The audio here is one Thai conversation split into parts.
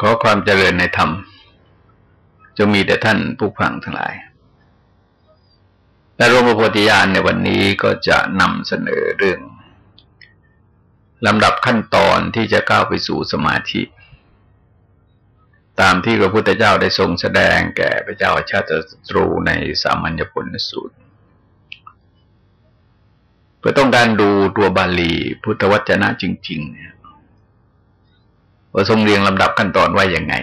ขอความเจริญในธรรมจะมีแต่ท่านผู้ฟังทั้งหลายและรมโพธิญาณในวันนี้ก็จะนำเสนอเรื่องลำดับขั้นตอนที่จะก้าวไปสู่สมาธิ ตามที่พระพุทธเจ้าได้ทรงแสดงแก่พระเจ้าชาติตรูในสามัญญผลสูตร เพื่อต้องการดูตัวบาลีพุทธวจนะจริงๆเนี่ย ว่าทรงเรียงลำดับขั้นตอนไว้อย่างไง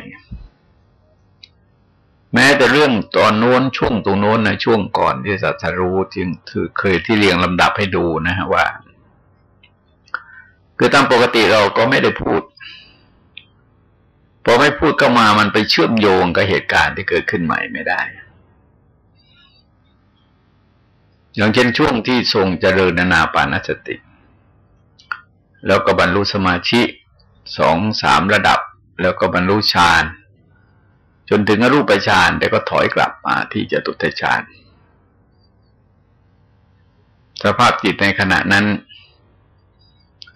แม้แต่เรื่องตอนโน้นช่วงตรงโน้นนะช่วงก่อนที่สัตรู้ที่เคยที่เรียงลำดับให้ดูนะฮะว่า คือตามปกติเราก็ไม่ได้พูดพอไม่พูดก็มามันไปเชื่อมโยงกับเหตุการณ์ที่เกิดขึ้นใหม่ไม่ได้ อย่างเช่นช่วงที่ทรงเจริญนาปานสติ แล้วก็บรรลุสมาธิ สองสามระดับ แล้วก็บรรลุฌานจนถึงอรูปฌานแต่ก็ถอยกลับมาที่จตุตฌานสภาพจิตในขณะนั้น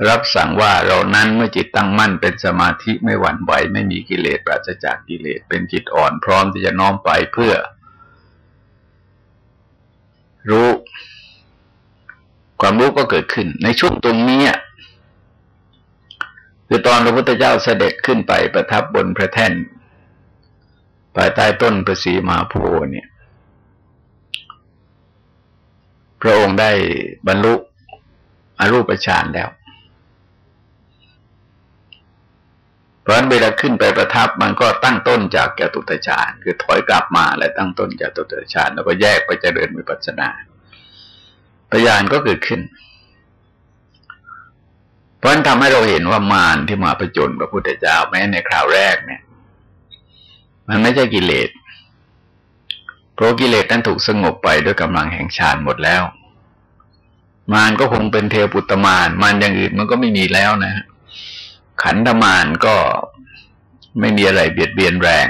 รับสั่งว่าเรานั้นเมื่อจิตตั้งมั่นเป็นสมาธิไม่หวั่นไหวไม่มีกิเลสปราศจากกิเลสเป็นจิตอ่อนพร้อมที่จะน้อมไปเพื่อ รู้ ความรู้ก็เกิดขึ้น ในช่วงตรงนี้ คือตอนพระพุทธเจ้าเสด็จขึ้นไปประทับบนพระแท่นภายใต้ต้นประสีมาโพเนี่ย พระองค์ได้บรรลุอรูปฌานแล้ว เพราะนั้นเวลาขึ้นไปประทับมันก็ตั้งต้นจากแกตุตฌานคือถอยกลับมาและตั้งต้นจากตุตฌานแล้วก็แยกไปเจริญวิปัสสนาปัญญาก็เกิดขึ้น เพราะนั้นทำให้เราเห็นว่ามารที่มาประจนพระพุทธเจ้าแม้ในคราวแรกเนี่ย มันไม่ใช่กิเลสเพราะกิเลสนั้นถูกสงบไปด้วยกำลังแห่งฌานหมดแล้ว มารก็คงเป็นเทวปุตตมารมารอย่างอื่นมันก็ไม่มีแล้วนะ ขันธมารก็ไม่มีอะไรเบียดเบียนแรง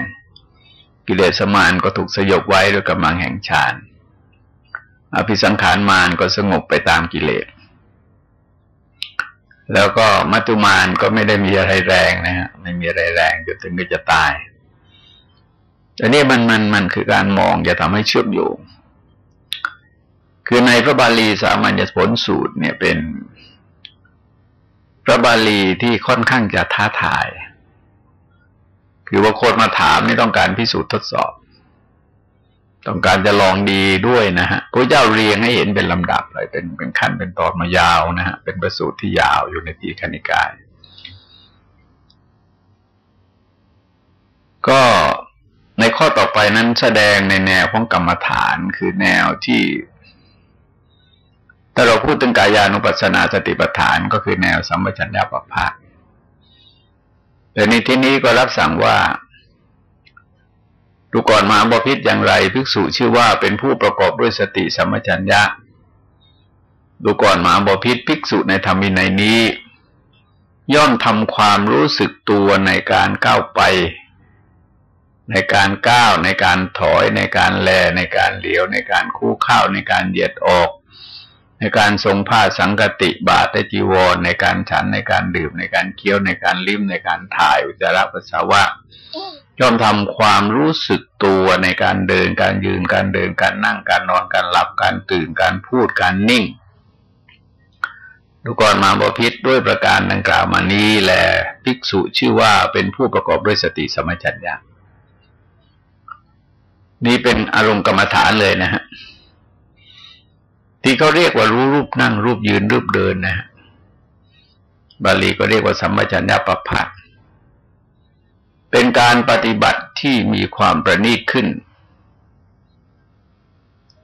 กิเลสมารก็ถูกสยบไว้ด้วยกำลังแห่งฌานอภิสังขารมารก็สงบไปตามกิเลส แล้วก็มัตุมานก็ไม่ได้มีอะไรแรงนะฮะไม่มีอะไรแรงจนถึงจะตายอันนี้มันมันมันคือการมองจะทำให้เชื่อมโยง คือในพระบาลีสามัญญผลสูตรเนี่ยเป็น พระบาลีที่ค่อนข้างจะท้าทาย คือว่าคนมาถามนี่ต้องการพิสูจน์ทดสอบ ต้องการจะลองดีด้วยนะฮะพระเจ้าเรียงให้เห็นเป็นลำดับเลยเป็นเป็นขั้นเป็นตอนมายาวนะฮะเป็นประสูตรที่ยาวอยู่ในทีคณิกาย ก็ในข้อต่อไปนั้นแสดงในแนวของกรรมฐานคือแนวที่ถ้าเราพูดถึงกายานุปัสสนาสติปัฏฐานก็คือแนวสัมปชัญญะปะภาคแต่ในที่นี้ก็รับสั่งว่า ดูก่อนมาบพิษอย่างไร ภิกษุชื่อว่าเป็นผู้ประกอบด้วยสติสัมปชัญญะ ดูก่อนมาบพิษภิกษุในธรรมินัยนี้ ย่อมทำความรู้สึกตัวในการก้าวไป ในการก้าวในการถอย ในการแล ในการเหลียว ในการคู่เข้าในการเหยียดออก ในการทรงผ้าสังกติบาตรจีวร ในการฉันในการดื่ม ในการเคี้ยวในการลิ้มในการถ่ายอุจจาระปัสสาวะ ย่อมทำความรู้สึกตัวในการเดินการยืนการเดินการนั่งการนอนการหลับการตื่นการพูดการนิ่งดูก่อนมาบพิษด้วยประการดังกล่าวมานี้แหละภิกษุชื่อว่าเป็นผู้ประกอบด้วยสติสมัชัญญานี่เป็นอารมณ์กรรมฐานเลยนะฮะที่เขาเรียกว่ารู้รูปนั่งรูปยืนรูปเดินนะฮะบาลีก็เรียกว่าสัมปชัญญะปะพัด เป็นการปฏิบัติที่มีความประณีตขึ้น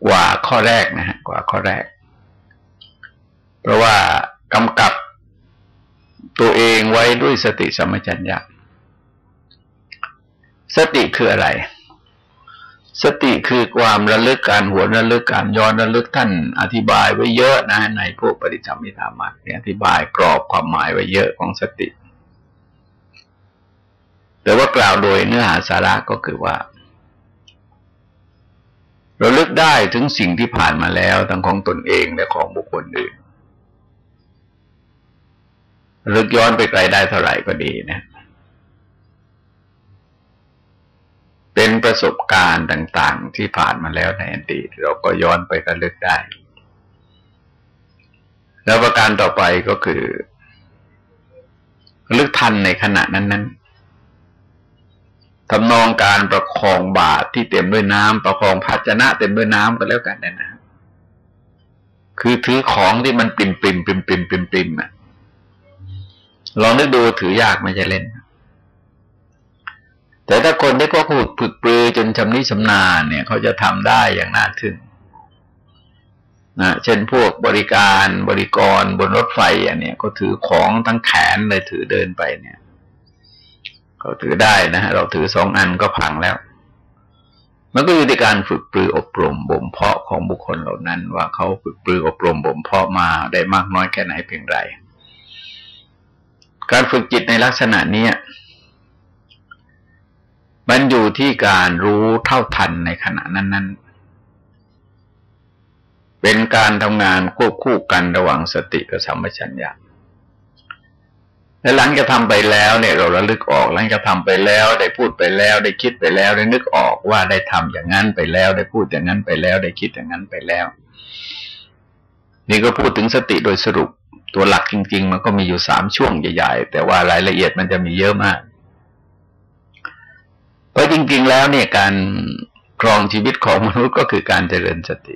กว่าข้อแรกนะฮะกว่าข้อแรก เพราะว่ากำกับตัวเองไว้ด้วยสติสัมปชัญญะสติคืออะไร สติคือความระลึกการหัวระลึกการย้อนระลึกท่านอธิบายไว้เยอะนะในพวกปริสัมมิธามักเนี่ยอธิบายกรอบความหมายไว้เยอะของสติ แต่ว่ากล่าวโดยเนื้อหาสาระก็คือว่า เราลึกได้ถึงสิ่งที่ผ่านมาแล้วทั้งของตนเองและของบุคคลอื่นลึกย้อนไปไกลได้เท่าไหร่ก็ดีนะ เป็นประสบการณ์ต่างๆ ที่ผ่านมาแล้วในอดีตเราก็ย้อนไปกันลือกได้ แล้วประการต่อไปก็คือลึกทันในขณะนั้นๆ ทำนองการประคองบาตรที่เต็มด้วยน้ำประคองภาชนะเต็มด้วยน้ำก็แล้วกันนะคือถือของที่มันปริมปริมปริมปริมปริมปริมอะลองนึกดูถือยากไม่จะเล่น แต่ถ้าคนที่ก็ขุดฝึกปรือจนชำนิชำนาญเนี่ยเขาจะทำได้อย่างน่าทึ่งนะเช่นพวกบริการบริกรบนรถไฟอันเนี้ยก็ถือของทั้งแขนเลยถือเดินไปเนี่ย เขาถือได้นะฮะเราถือสองอันก็พังแล้ว มันก็อยู่ในการฝึกปรืออบรมบ่มเพาะของบุคคลเหล่านั้น ว่าเขาฝึกปรืออบรมบ่มเพาะมาได้มากน้อยแค่ไหนเพียงไรการฝึกจิตในลักษณะนี้มันอยู่ที่การรู้เท่าทันในขณะนั้น ๆเป็นการทำงานควบคู่กันระหว่างสติกับสัมปชัญญะ และหลังจะทำไปแล้วเนี่ยเราระลึกออกหลังจะทำไปแล้วได้พูดไปแล้วได้คิดไปแล้วได้นึกออกว่าได้ทำอย่างนั้นไปแล้ว ได้พูดอย่างนั้นไปแล้วได้คิดอย่างนั้นไปแล้ว นี่ก็พูดถึงสติโดยสรุปตัวหลักจริง ๆ มันก็มีอยู่สามช่วงใหญ่ๆ แต่ว่ารายละเอียดมันจะมีเยอะมากเพราะจริง ๆ แล้วเนี่ยการครองชีวิตของมนุษย์ก็คือการเจริญสติ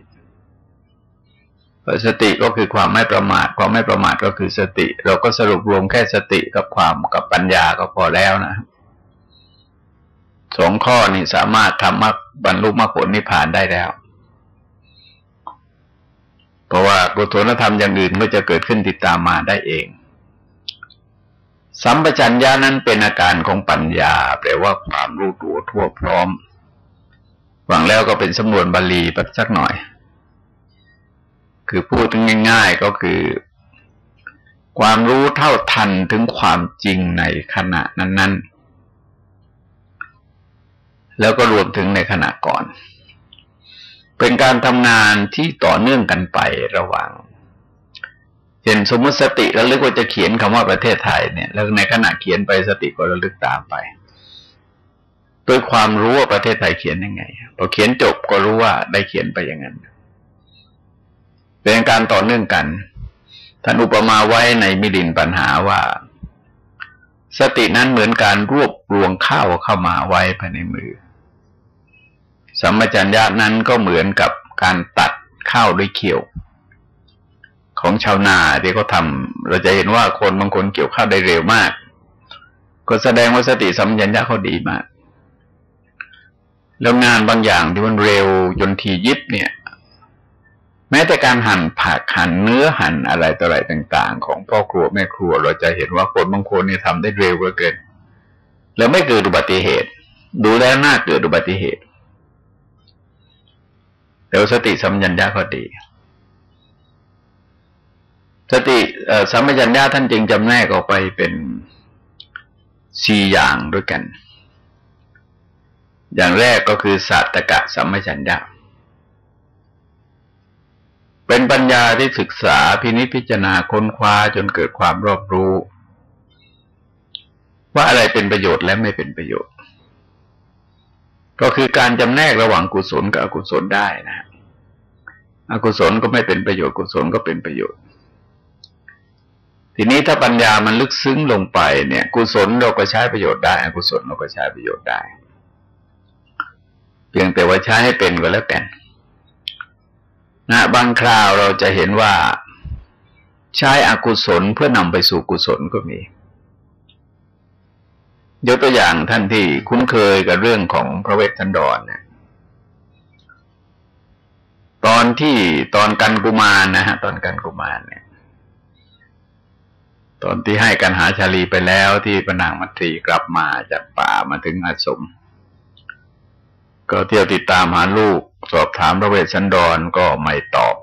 สติก็คือความไม่ประมาท ความไม่ประมาทก็คือสติ เราก็สรุปรวมแค่สติกับความกับปัญญาก็พอแล้วนะสองข้อนี้สามารถทำมรรคบรรลุมรรคผลนิพพานได้แล้ว เพราะว่ากุศลธรรมอย่างอื่นก็จะเกิดขึ้นติดตามมาได้เอง สัมปชัญญะนั้นเป็นอาการของปัญญา แปลว่าความรู้ตัวทั่วพร้อมหวังแล้วก็เป็นสำนวนบาลีสักหน่อย คือพูดถึงง่ายๆก็คือ ความรู้เท่าทันถึงความจริงในขณะนั้น ๆ แล้วก็รวมถึงในขณะก่อน เป็นการทำงานที่ต่อเนื่องกันไประหว่างเช่นสมมติสติระลึกว่าจะเขียนคำว่าประเทศไทยเนี่ย แล้วในขณะเขียนไปสติก็ระลึกตามไปโดยความรู้ว่าประเทศไทยเขียนยังไงพอเขียนจบก็รู้ว่าได้เขียนไปอย่างนั้น เป็นการต่อเนื่องกัน ท่านอุปมาไว้ในมิลินปัญหาว่า สตินั้นเหมือนการรวบรวงข้าวเข้ามาไว้ภายในมือ สัมมจัญญานั้นก็เหมือนกับการตัดข้าวด้วยเขียว ของชาวนาที่เขาทาเราจะเห็นว่าคนบางคนเกี่ยวข้าวได้เร็วมาก ก็แสดงว่าสติสัมปชัญญะเขาดีมาก แล้วงานบางอย่างที่มันเร็วจนทียิบเนี่ย แม้แต่การหั่นผักหั่นเนื้อหั่นอะไรต่ออะไรต่าง ๆ ของพ่อครัวแม่ครัว เราจะเห็นว่าคนบางคนนี่ทำได้เร็วเหลือเกิน แล้วไม่เกิดอุบัติเหตุ ดูแลหน้าเกิดอุบัติเหตุแต่สติสัมยัญญาก็ดี สติสัมปชัญญะท่านจึงจำแนกออกไปเป็นสี่อย่างด้วยกัน อย่างแรกก็คือสัตตกะสัมปชัญญะ เป็นปัญญาที่ศึกษาพินิจพิจารณาค้นคว้าจนเกิดความรอบรู้ ว่าอะไรเป็นประโยชน์และไม่เป็นประโยชน์ ก็คือการจำแนกระหว่างกุศลกับอกุศลได้นะอกุศลก็ไม่เป็นประโยชน์กุศลก็เป็นประโยชน์ ทีนี้ถ้าปัญญามันลึกซึ้งลงไปเนี่ย กุศลเราก็ใช้ประโยชน์ได้ อกุศลเราก็ใช้ประโยชน์ได้ เพียงแต่ว่าใช้ให้เป็นก็แล้วกัน นะบางคราวเราจะเห็นว่าใช้อกุศลเพื่อนำไปสู่กุศลก็มียกตัวอย่างท่านที่คุ้นเคยกับเรื่องของพระเวทสันดรเนี่ย ตอนที่ตอนกันกุมารนะฮะ ตอนกันกุมารเนี่ย ตอนที่ให้กันหาชาลีไปแล้วที่ปนางมัตรีกลับมาจากป่ามาถึงอาสม ก็เที่ยวติดตามหาลูก สอบถามพระเวสสันดรก็ไม่ตอบ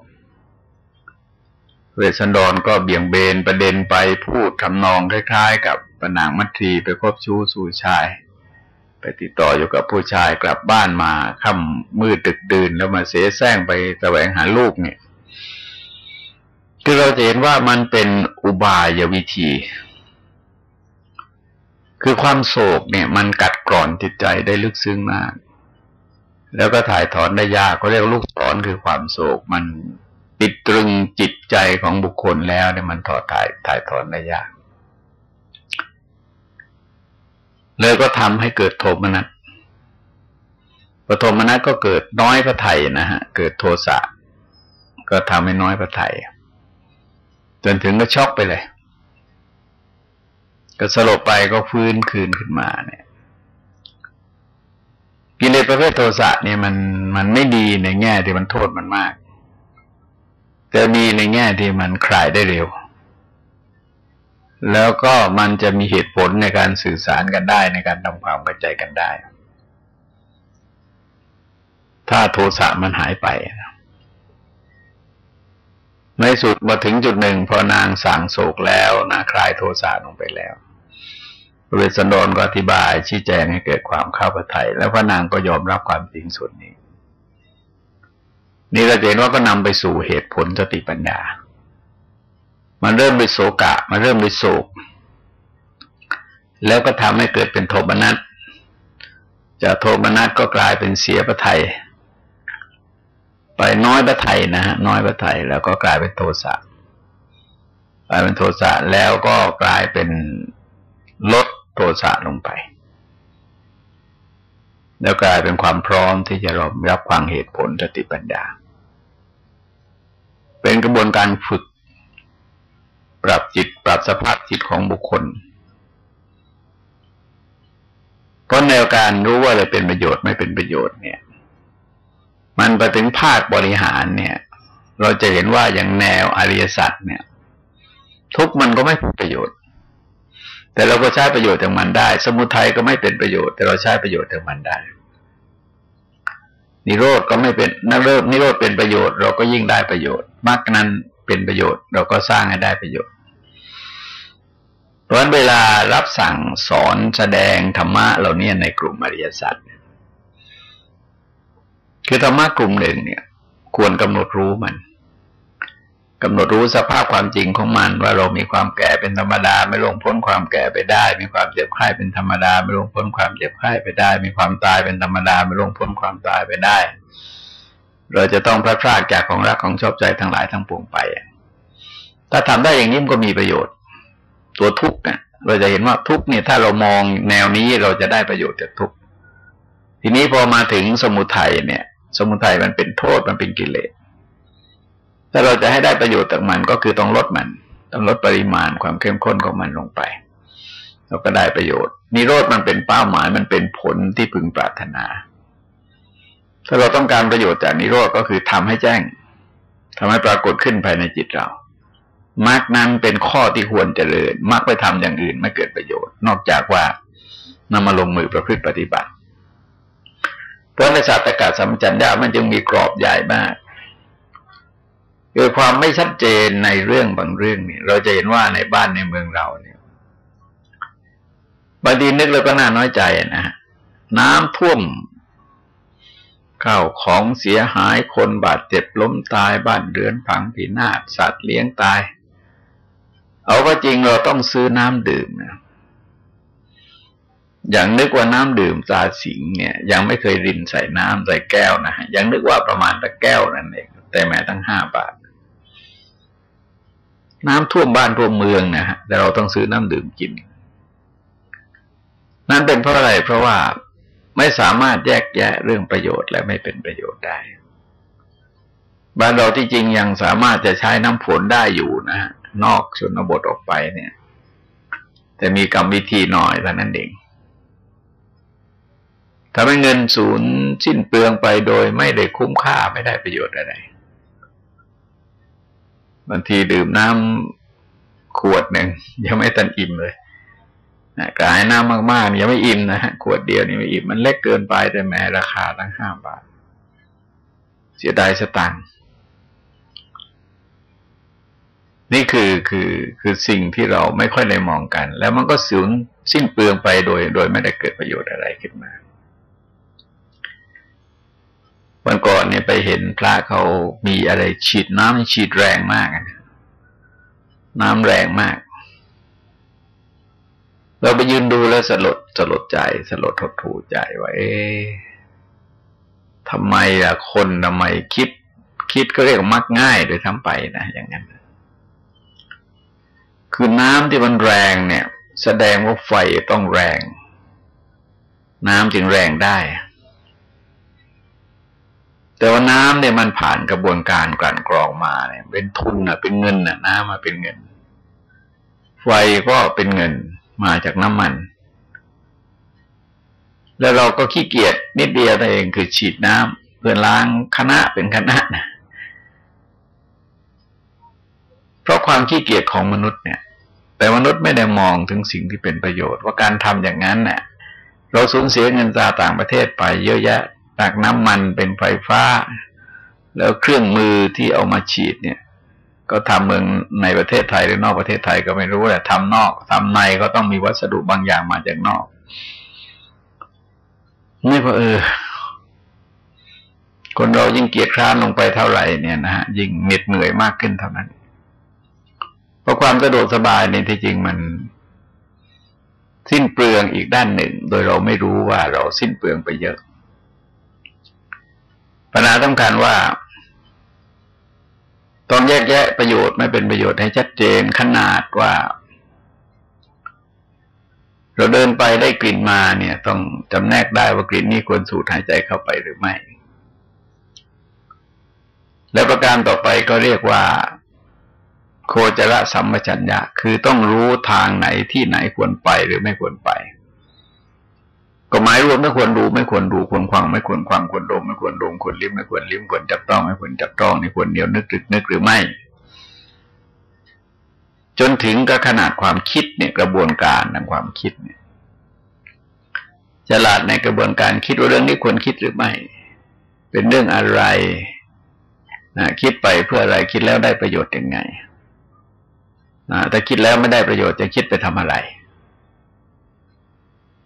เวสสันดรก็เบี่ยงเบนประเด็นไปพูดทำนองคล้าย ๆ กับปนางมัทรีไปคบชู้สู่ชาย ไปติดต่ออยู่กับผู้ชายกลับบ้านมาค่ำมืดตึกดื่นแล้วมาเสียแซงไปแสวงหาลูกเนี่ยคือเราจะเห็นว่ามันเป็นอุบายวิธี คือความโศกเนี่ย มันกัดกร่อนจิตใจได้ลึกซึ้งมาก แล้วก็ถ่ายถอนได้ยากก็เรียกลูกศรคือความโศก มันติดตรึงจิตใจของบุคคลแล้วเนี่ยมันถอดถ่ายถ่ายถอนได้ยาก เลยก็ทำให้เกิดโทมนัสพอโทมนัสก็เกิดน้อยพระไทยนะฮะ เกิดโทสะ ก็ทำให้น้อยพระไทยจนถึงก็ช็อกไปเลย ก็สลบไปก็ฟื้นคืนขึ้นมาเนี่ย กิเลสประเภทโทสะเนี่ยมันมันไม่ดีในแง่ที่มันโทษมันมาก แต่มีในแง่ที่มันคลายได้เร็ว แล้วก็มันจะมีเหตุผลในการสื่อสารกันได้ในการทำความเข้าใจกันได้ ถ้าโทสะมันหายไปในสุดมาถึงจุดหนึ่งพอนางสางโศกแล้วนะคลายโทสะลงไปแล้ว เวสสันดรก็อธิบายชี้แจงให้เกิดความเข้าประทัยแล้วพระนางก็ยอมรับความจริงส่วนนี้ นี่เราเห็นว่าก็นำไปสู่เหตุผลสติปัญญา มันเริ่มด้วยโศกะ มันเริ่มด้วยโศก แล้วก็ทำให้เกิดเป็นโทมนัสจากโทมนัสก็กลายเป็นเสียประทัยไปน้อยพระไทยนะฮะน้อยพระไทยแล้วก็กลายเป็นโทสะกลายเป็นโทสะแล้วก็กลายเป็นลด โทสะลงไป แล้วกลายเป็นความพร้อมที่จะรอรับความเหตุผลสติปัญญา เป็นกระบวนการฝึก ปรับจิตปรับสภาพจิตของบุคคลเพราะแนวการรู้ว่าอะไรเป็นประโยชน์ไม่เป็นประโยชน์เนี่ย มันไปถึงภาคบริหารเนี่ย เราจะเห็นว่าอย่างแนวอริยสัจเนี่ย ทุกมันก็ไม่เป็นประโยชน์ แต่เราก็ใช้ประโยชน์จากมันได้ สมุทัยก็ไม่เป็นประโยชน์ แต่เราใช้ประโยชน์จากมันได้ นิโรธก็ไม่เป็นนักเริ่มนิโรธเป็นประโยชน์ เราก็ยิ่งได้ประโยชน์มากนั้นเป็นประโยชน์ เราก็สร้างให้ได้ประโยชน์เพราะเวลารับสั่งสอนแสดงธรรมะเราเนี่ยในกลุ่มอริยสัจคือธรรมะกลุ่มหนึ่งเนี่ย ควรกำหนดรู้มัน กำหนดรู้สภาพความจริงของมัน ว่าเรามีความแก่เป็นธรรมดา ไม่ลงพ้นความแก่ไปได้ มีความเจ็บไข้เป็นธรรมดา ไม่ลงพ้นความเจ็บไข้ไปได้ มีความตายเป็นธรรมดา ไม่ลงพ้นความตายไปได้ เราจะต้องพลาดพลาดจากของรักของชอบใจทั้งหลายทั้งปวงไป ถ้าทำได้อย่างนี้มันก็มีประโยชน์ ตัวทุกข์เนี่ยเราจะเห็นว่าทุกข์เนี่ยถ้าเรามองแนวนี้เราจะได้ประโยชน์จากทุกข์ทีนี้พอมาถึงสมุทัยเนี่ย สมุทัยมันเป็นโทษมันเป็นกิเลส ถ้าเราจะให้ได้ประโยชน์จากมันก็คือต้องลดมัน ต้องลดปริมาณความเข้มข้นของมันลงไป เราก็ได้ประโยชน์นิโรธมันเป็นเป้าหมายมันเป็นผลที่พึงปรารถนา ถ้าเราต้องการประโยชน์จากนิโรธก็คือทำให้แจ้งทำให้ปรากฏขึ้นภายในจิตเรามรรคนั้นเป็นข้อที่ควรเจริญมรรคไปทำอย่างอื่นไม่เกิดประโยชน์ นอกจากว่านำมาลงมือประพฤติปฏิบัติ เพราะในศาสตร์กาศสัมจัญญามันจึงมีกรอบใหญ่มาก คือความไม่ชัดเจนในเรื่องบางเรื่องนี่เราจะเห็นว่าในบ้านในเมืองเราเนี่ยบางทีนึกแล้วก็น่าน้อยใจนะฮะน้ำท่วมข้าวของเสียหายคนบาดเจ็บล้มตายบ้านเรือนพังพินาศสัตว์เลี้ยงตาย เอาก็จริงเราต้องซื้อน้ำดื่มนะอย่างนึกว่าน้ำดื่มตาสิงเนี่ย ยังไม่เคยรินใส่น้ำใส่แก้วนะฮะยังนึกว่าประมาณตะแก้วนั่นเองแต่แม้ตั้งห้าบาท น้ำท่วมบ้านท่วมเมืองนะฮะแต่เราต้องซื้อน้ำดื่มกิน นั่นเป็นเพราะอะไรเพราะว่าไม่สามารถแยกแยะเรื่องประโยชน์และไม่เป็นประโยชน์ได้บ้านเราที่จริงยังสามารถจะใช้น้ำฝนได้อยู่นะฮะนอกชนบทออกไปเนี่ย แต่มีกรรมวิธีหน่อยเท่านั้นเองทำให้เงินศูนย์สิ้นเปลืองไปโดยไม่ได้คุ้มค่าไม่ได้ประโยชน์อะไร บางทีดื่มน้ำขวดหนึ่งยังไม่ตันอิ่มเลยนะกายน้ำมากๆยังไม่อิ่มนะฮะขวดเดียวนี่ไม่อิ่มมันเล็กเกินไปแต่แม้ราคาตั้งห้าบาท เสียดายสตังค์นี่คือคือคือสิ่งที่เราไม่ค่อยได้มองกัน แล้วมันก็สูญสิ้นเปลืองไปโดย โดยไม่ได้เกิดประโยชน์อะไรขึ้นมา อนเนี่ยไปเห็นพระเขามีอะไรฉีดน้ำฉีดแรงมาก น้ำแรงมาก เราไปยืนดูแล้วสลดสลดใจสลดทดทูใจว่าเอ๊ทำไมอะคนทำไมคิด คิดก็เรียกมักง่ายโดยทั้งไปนะอย่างนั้น คือน้ำที่มันแรงเนี่ย แสดงว่าไฟต้องแรง น้ำจึงแรงได้ แต่ว่าน้ำเนี่ยมันผ่านกระบวนการกลั่นกรองมาเนี่ยเป็นทุนอะเป็นเงินอะน้ำมาเป็นเงิน ไฟก็เป็นเงินมาจากน้ำมัน แล้วเราก็ขี้เกียจนิดเดียวเองคือฉีดน้ำเพื่อล้างคณะเป็นคณะนะเพราะความขี้เกียจของมนุษย์เนี่ย แต่มนุษย์ไม่ได้มองถึงสิ่งที่เป็นประโยชน์ ว่าการทำอย่างนั้นเนี่ยเราสูญเสียเงินจาต่างประเทศไปเยอะแยะ จากน้ำมันเป็นไฟฟ้า แล้วเครื่องมือที่เอามาฉีดเนี่ย ก็ทำเมืองในประเทศไทยหรือนอกประเทศไทยก็ไม่รู้แหละทำนอกทำในก็ต้องมีวัสดุบางอย่างมาจากนอกนี่ก็เออ คนเรายิ่งเกียจคร้านลงไปเท่าไหร่เนี่ยนะฮะยิ่งเหน็ดเหนื่อยมากขึ้นเท่านั้น เพราะความสะดวกสบายในที่จริงมันสิ้นเปลืองอีกด้านหนึ่ง โดยเราไม่รู้ว่าเราสิ้นเปลืองไปเยอะ ปัญหาสำคัญว่า ต้องแยกแยะประโยชน์ไม่เป็นประโยชน์ให้ชัดเจนขนาดว่า เราเดินไปได้กลิ่นมาเนี่ย ต้องจำแนกได้ว่ากลิ่นนี้ควรสูดหายใจเข้าไปหรือไม่ แล้วประการต่อไปก็เรียกว่า โคจรสัมปชัญญะคือต้องรู้ทางไหนที่ไหนควรไปหรือไม่ควรไป ก็หมายรวมไม่ควรดูไม่ควรดูควรควังไม่ควรควังควรดมไม่ควรดมควรลิ้มไม่ควรลิ้มควรจับต้องไม่ควรจับต้องนี่ควรเดียวนึกตึกนึกหรือไม่ จนถึงกับขนาดความคิดเนี่ยกระบวนการทางความคิดเนี่ยฉลาดในกระบวนการคิดว่าเรื่องนี้ควรคิดหรือไม่ เป็นเรื่องอะไรนะคิดไปเพื่ออะไรคิดแล้วได้ประโยชน์ยังไงนะแต่คิดแล้วไม่ได้ประโยชน์จะคิดไปทำอะไร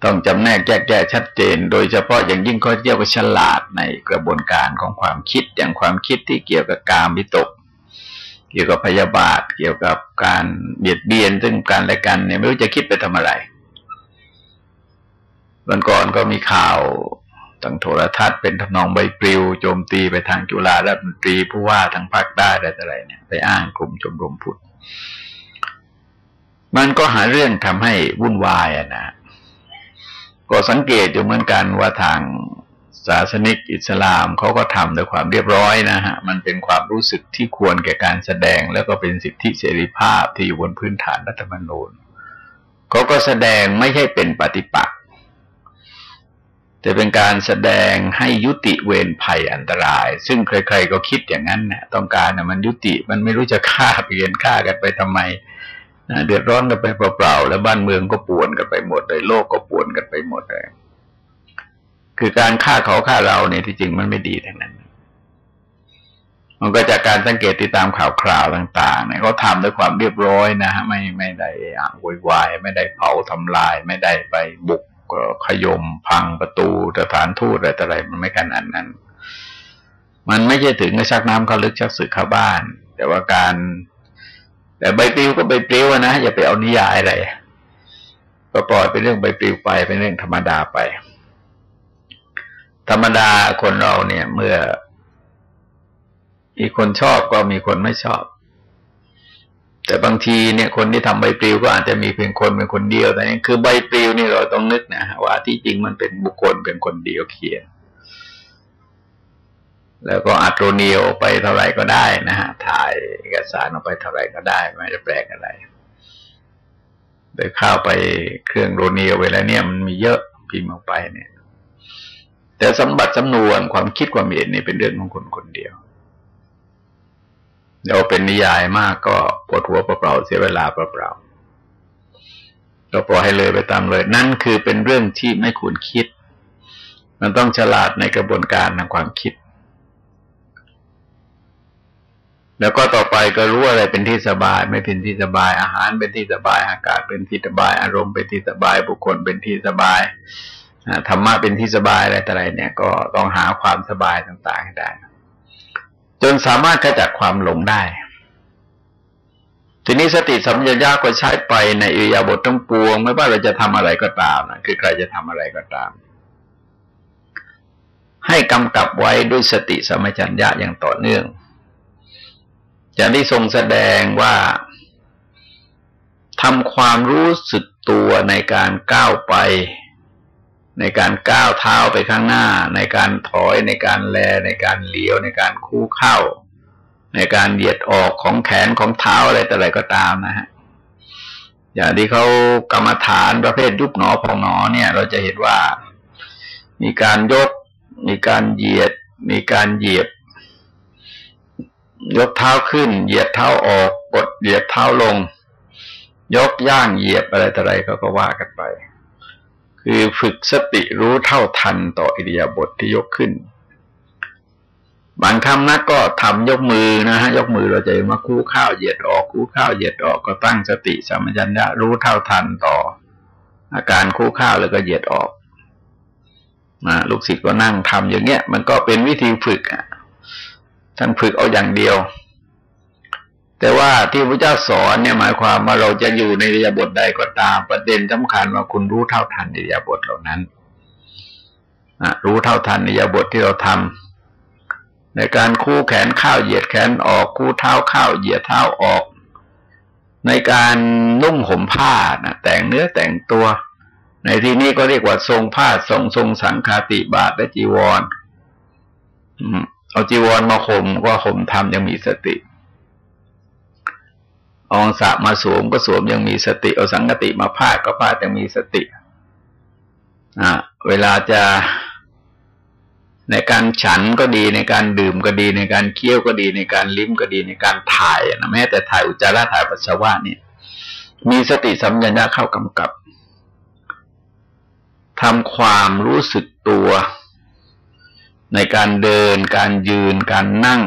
ต้องจำแนกแยกแยะชัดเจน โดยเฉพาะอย่างยิ่งก็เรียกว่าฉลาดในกระบวนการของความคิดอย่างความคิดที่เกี่ยวกับการวิตก เกี่ยวกับพยาบาท เกี่ยวกับการเบียดเบียนซึ่งการและกันเนี่ยไม่รู้จะคิดไปทำอะไรวันก่อนก็มีข่าวทางโทรทัศน์เป็นทำนองใบปลิวโจมตีไปทางจุฬาและดนตรีผู้ว่าทางภาคใต้อะไรเนี่ยไปอ้างกลุ่มชมรมพุทธมันก็หาเรื่องทำให้วุ่นวายอะนะ ก็สังเกตอยู่เหมือนกันว่าทางศาสนิกอิสลามเขาก็ทำด้วยความเรียบร้อยนะฮะ มันเป็นความรู้สึกที่ควรแก่การแสดง แล้วก็เป็นสิทธิเสรีภาพที่อยู่บนพื้นฐานรัฐธรรมนูญเขาก็แสดงไม่ใช่เป็นปฏิปักษ์แต่เป็นการแสดงให้ยุติเวรภัยอันตราย ซึ่งใครๆก็คิดอย่างนั้นนะต้องการนะมันยุติมันไม่รู้จะฆ่าเปลี่ยนฆ่ากันไปทำไม เดือดร้อนกันไปเปล่าๆ แล้วบ้านเมืองก็ป่วนกันไปหมดเลยโลกก็ป่วนกันไปหมดเลยคือการฆ่าเขาฆ่าเราเนี่ยที่จริงมันไม่ดีทั้งนั้น มันก็จากการสังเกตติดตามข่าวคราวต่างๆเนี่ยเขาทำด้วยความเรียบร้อยนะฮะไม่ไม่ได้อ่างวยวาย ไม่ได้เผาทำลาย ไม่ได้ไปบุกขยมพังประตูสถานทูตอะไรต่ออะไรมันไม่ขนาดนั้น มันไม่ใช่ถึงกับชักน้ำเข้าลึกชักสึกเข้าบ้าน แต่ว่าการ แต่ใบปลิวก็ใบปลิวนะอย่าไปเอานิยายอะไรก็ปล่อยเป็นเรื่องใบปลิวไปเป็นเรื่องธรรมดาไป ธรรมดาคนเราเนี่ย เมื่อ มีคนชอบก็มีคนไม่ชอบ แต่บางทีเนี่ย คนที่ทำใบปลิวก็อาจจะมีเพียงคนเป็นคนเดียวแต่นี่คือใบปลิวนี่เราต้องนึกนะว่าที่จริงมันเป็นบุคคลเป็นคนเดียวเขียน แล้วก็อัดโรเนียไปเท่าไหร่ก็ได้นะฮะถ่ายเอกสารออกไปเท่าไหร่ก็ได้ ไม่ได้แปลกอะไรโดยเข้าไปเครื่องโรเนียเวลาเนี่ยมันมีเยอะพิมพ์ออกไปเนี่ย แต่สมบัติสำนวนความคิดความเห็นนี่เป็นเรื่องของคนคนเดียวเดี๋ยวเป็นนิยายมากก็ปวดหัวเปล่าๆเสียเวลาเปล่าๆก็ปล่อยให้เลยไปตามเลย นั่นคือเป็นเรื่องที่ไม่ควรคิด มันต้องฉลาดในกระบวนการทางความคิด แล้วก็ต่อไปก็รู้อะไรเป็นที่สบาย ไม่เป็นที่สบายอาหารเป็นที่สบายอากาศเป็นที่สบาย อารมณ์เป็นที่สบาย บุคคลเป็นที่สบายธรรมะเป็นที่สบายอะไรต่ออะไรเนี่ย ก็ต้องหาความสบายต่างๆให้ได้ จนสามารถขจัดความหลงได้ ทีนี้สติสัมปชัญญะก็ใช้ไปในอิริยาบถทั้งปวง ไม่ว่าเราจะทำอะไรก็ตามนะคือใครจะทำอะไรก็ตาม ให้กำกับไว้ด้วยสติสัมัชัญญะอย่างต่อเนื่อง จะได้ทรงแสดงว่าทำความรู้สึกตัวในการก้าวไป ในการก้าวเท้าไปข้างหน้า ในการถอยในการแล ในการเหลียว ในการคู่เข้า ในการเหยียดออกของแขนของเท้าอะไรแต่อะไรก็ตามนะฮะอย่างที่เขากรรมฐานประเภทยุบหนอพองหนอเนี่ย เราจะเห็นว่า มีการยก มีการเหยียด มีการเหยียบ ยกเท้าขึ้น เหยียดเท้าออกกดเหยียดเท้าลง ยกย่างเหยียบอะไรต่ออะไรเขาก็ว่ากันไป คือฝึกสติรู้เท่าทันต่ออิริยาบถทที่ยกขึ้น บางคำนักก็ทำยกมือนะฮะยกมือเราจะมาคู่ข้าวเหยียดออกคู่ข้าวเหยียดออกก็ตั้งสติสัมปชัญญะรู้เท่าทันต่อ อาการคู่ข้าวแล้วก็เหยียดออกนะลูกศิษย์ก็นั่งทำอย่างเงี้ย มันก็เป็นวิธีฝึกอะ ท่านฝึกเอาอย่างเดียว แต่ว่าที่พระเจ้าสอนเนี่ยหมายความว่าเราจะอยู่ในเรียบทใดก็ตามประเด็นสำคัญว่าคุณรู้เท่าทันเรียบทเหล่านั้นรู้เท่าทันเรียบทที่เราทำในการคู่แขนข้าวเหยียดแขนออก คู่เท้าข้าวเหยียดเท้าออก ในการนุ่งห่มผ้านะแต่งเนื้อแต่งตัว ในที่นี้ก็เรียกว่าทรงผ้าทรงทรงสังคาติบาทและจีวร เอาจีวรมาข่มก็ข่มทำยังมีสติอองสะมาสวมก็สวมยังมีสติ เอาสังกติมาพาดก็พาดยังมีสติอ่าเวลาจะในการฉันก็ดีในการดื่มก็ดี ในการเคี้ยวก็ดี ในการลิ้มก็ดีในการถ่ายนะแม้แต่ถ่ายอุจจาระถ่ายปัสสาวะเนี่ยมีสติสัมปชัญญะเข้ากำกับทำความรู้สึกตัว ในการเดิน การยืน การนั่ง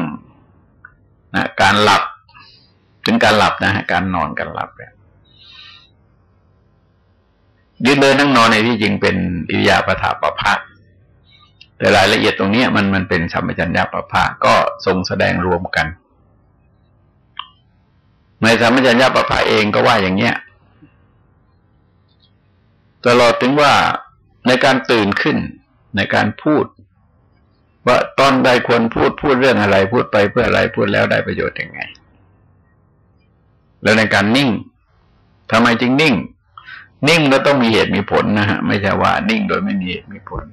นะการหลับ ถึงการหลับนะฮะการนอนการหลับเนี่ยยืนเดินนั่งนอนในที่จริงเป็นอิริยาบถปภะแต่รายละเอียดตรงนี้มันมันเป็นสัมปชัญญะประภาก็ทรงแสดงรวมกัน ในสัมปชัญญะประภาเองก็ว่าอย่างเนี้ยตลอดถึงว่าในการตื่นขึ้นในการพูด ว่าตอนใดควรพูดพูดเรื่องอะไร พูดไปเพื่ออะไรพูดแล้วได้ประโยชน์ยังไง แล้วในการนิ่งทำไมจึงนิ่ง นิ่งแล้วต้องมีเหตุมีผลนะฮะไม่ใช่ว่านิ่งโดยไม่มีเหตุมีผล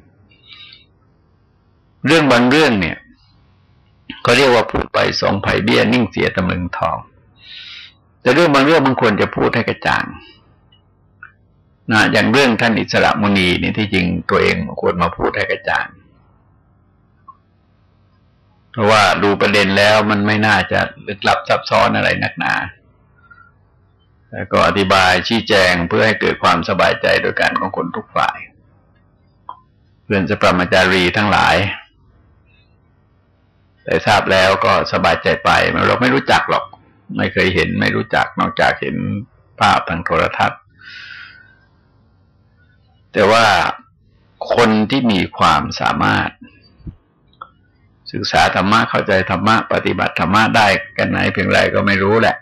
เรื่องบางเรื่องเนี่ยเขาเรียกว่าพูดไปสองไผ่เบี้ย นิ่งเสียตำลึงทอง แต่เรื่องบางเรื่องมันควรจะพูดให้กระจ่างนะอย่างเรื่องท่านอิสระมุนีนี่ที่จริงตัวเองควรมาพูดให้กระจ่าง เพราะว่าดูประเด็นแล้วมันไม่น่าจะลึกลับซับซ้อนอะไรนักหนา แล้วก็อธิบายชี้แจงเพื่อให้เกิดความสบายใจโดยการของคนทุกฝ่าย เพื่อนจะปรมาจารีทั้งหลายแต่ทราบแล้วก็สบายใจไปเราไม่รู้จักหรอก ไม่เคยเห็นไม่รู้จักนอกจากเห็นภาพทางโทรทัศน์ แต่ว่าคนที่มีความสามารถ ศึกษาธรรมะเข้าใจธรรมะปฏิบัติธรรมะได้กันไหนเพียงไรก็ไม่รู้แหละ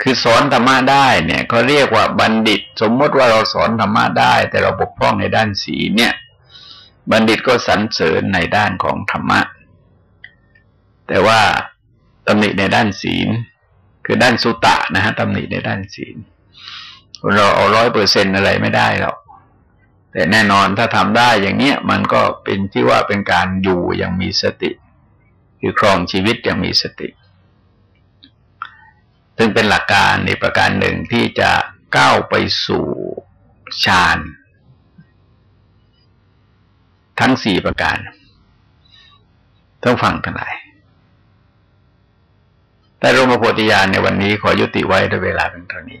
คือสอนธรรมะได้เนี่ยเขาเรียกว่าบัณฑิต สมมติว่าเราสอนธรรมะได้ แต่เราบกพร่องในด้านสีเนี่ย บัณฑิตก็สรรเสริญในด้านของธรรมะ แต่ว่าตำหนิในด้านศีล คือด้านสุตะนะฮะตำหนิในด้านศีลเราเอาร้อยเปอร์เซ็นอะไรไม่ได้หรอก แต่แน่นอนถ้าทำได้อย่างเนี้ยมันก็เป็นที่ว่าเป็นการอยู่อย่างมีสติ คือครองชีวิตอย่างมีสติ ซึ่งเป็นหลักการในประการหนึ่งที่จะก้าวไปสู่ฌานทั้งสี่ประการต้องฟังทั้งหลายแต่รมโพธิญาณในวันนี้ขอยุติไว้ด้วยเวลาเป็นเท่านี้